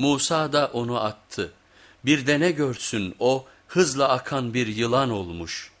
Musa da onu attı. Bir de ne görsün o hızla akan bir yılan olmuş.''